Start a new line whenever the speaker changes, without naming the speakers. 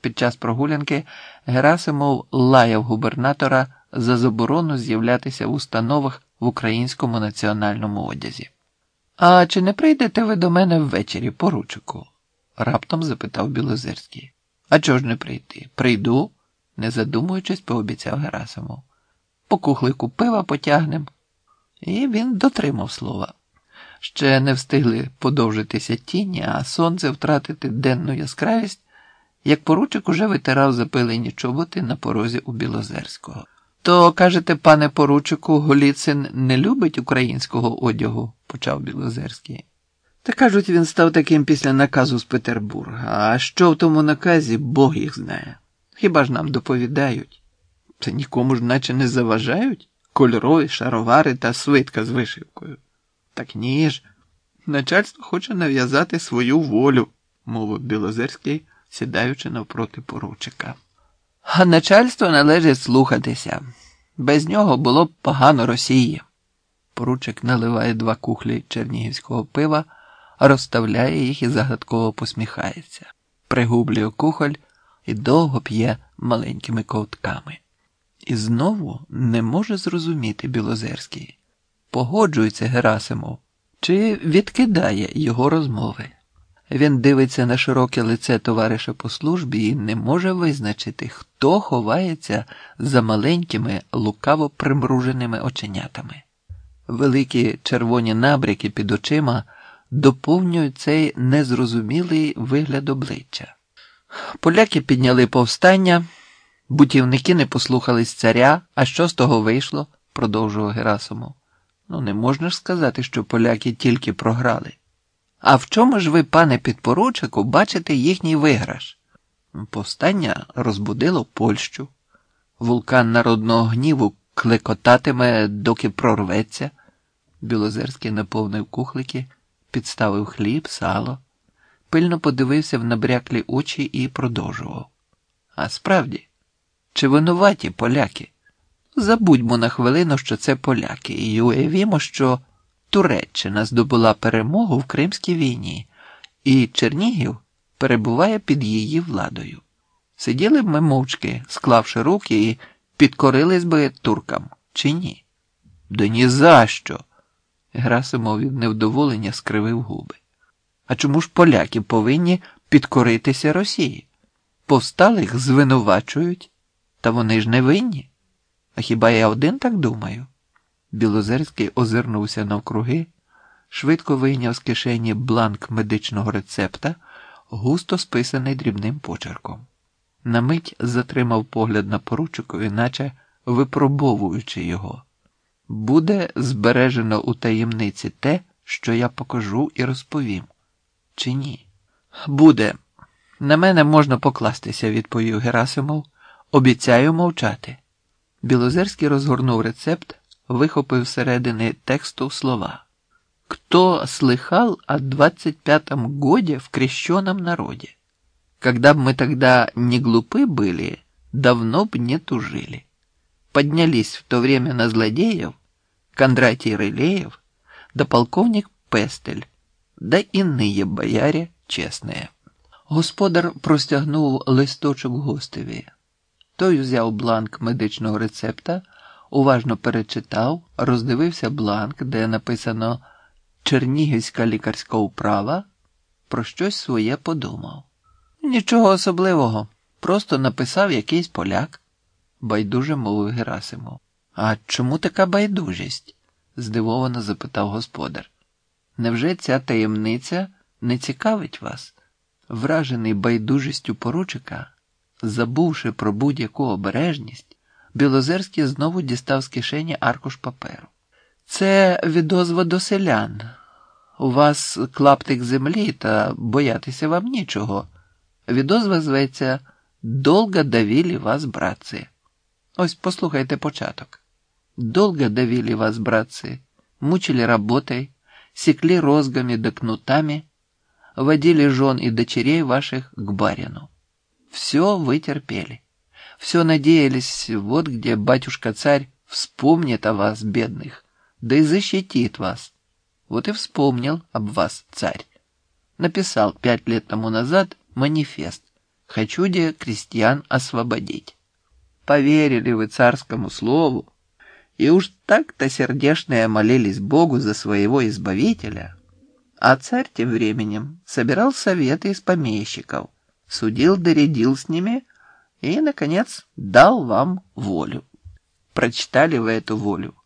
Під час прогулянки Герасимов лаяв губернатора за заборону з'являтися в установах в українському національному одязі. А чи не прийдете ви до мене ввечері, поручику? раптом запитав Білозерський. А чого ж не прийти? Прийду, не задумуючись, пообіцяв Герасимов. По кухлику пива потягнем. І він дотримав слова. Ще не встигли подовжитися тіні, а сонце втратити денну яскравість, як поручик уже витирав запилені чоботи на порозі у Білозерського. То, кажете, пане поручику, Голіцин не любить українського одягу, почав Білозерський. Та кажуть, він став таким після наказу з Петербурга. А що в тому наказі, Бог їх знає. Хіба ж нам доповідають? Та нікому ж наче не заважають кольорові шаровари та свитка з вишивкою. Так ні ж, начальство хоче нав'язати свою волю, мовив Білозерський, сідаючи навпроти поручика. А начальство належить слухатися. Без нього було б погано Росії. Поручик наливає два кухлі чернігівського пива, розставляє їх і загадково посміхається, пригублює кухоль і довго п'є маленькими ковтками. І знову не може зрозуміти Білозерський, погоджується Герасимов чи відкидає його розмови. Він дивиться на широке лице товариша по службі і не може визначити, хто ховається за маленькими лукаво примруженими оченятами. Великі червоні набряки під очима доповнюють цей незрозумілий вигляд обличчя. Поляки підняли повстання, бутівники не послухались царя, а що з того вийшло? продовжував Герасимов. Ну, не можна ж сказати, що поляки тільки програли. А в чому ж ви, пане підпоручику, бачите їхній виграш? Повстання розбудило Польщу. Вулкан народного гніву клекотатиме, доки прорветься. Білозерський наповнив кухлики, підставив хліб, сало, пильно подивився в набряклі очі і продовжував. А справді, чи винуваті поляки? Забудьмо на хвилину, що це поляки, і уявімо, що. Туреччина здобула перемогу в Кримській війні, і Чернігів перебуває під її владою. Сиділи б ми мовчки, склавши руки, і підкорились би туркам, чи ні? Да ні за що!» Грасимов від невдоволення скривив губи. А чому ж поляки повинні підкоритися Росії? Повсталих звинувачують, та вони ж не винні. А хіба я один так думаю? Білозерський озирнувся навкруги, швидко вийняв з кишені бланк медичного рецепта, густо списаний дрібним почерком. На мить затримав погляд на поручикові, наче випробовуючи його. Буде збережено у таємниці те, що я покажу і розповім. Чи ні? Буде. На мене можна покластися, відповів Герасимов. Обіцяю мовчати. Білозерський розгорнув рецепт вихопив середини тексту слова. Кто слыхал о двадцать пятом годе в крещеном народе? Когда б мы тогда не глупы были, давно б не тужили. Поднялись в то время на злодеев Кондратий Рылеев, да полковник Пестель, да иные бояре чесные. Господар простягнув листочок гостеві. Той взяв бланк медичного рецепта уважно перечитав, роздивився бланк, де написано Чернігівська лікарська управа, про щось своє подумав. Нічого особливого, просто написав якийсь поляк, байдуже мовив Герасимов. А чому така байдужість? здивовано запитав господар. Невже ця таємниця не цікавить вас? Вражений байдужістю поручика, забувши про будь-яку обережність, Білозерський знову дістав з кишені аркуш паперу. Це відозва до селян. У вас клаптик землі, та боятися вам нічого. Відозва зветься Долго давили вас, братці. Ось послухайте початок. Долго давили вас, братцы, мучили работой, секли розгами да кнутами, водили жен и дочерей ваших к барину. Все вы терпели. Все надеялись, вот где батюшка-царь вспомнит о вас, бедных, да и защитит вас. Вот и вспомнил об вас царь. Написал пять лет тому назад манифест, Хочуде крестьян освободить. Поверили вы царскому слову, и уж так-то сердешные молились Богу за своего избавителя, а царь тем временем собирал советы из помещиков, судил доредил с ними и, наконец, дал вам волю. Прочитали вы эту волю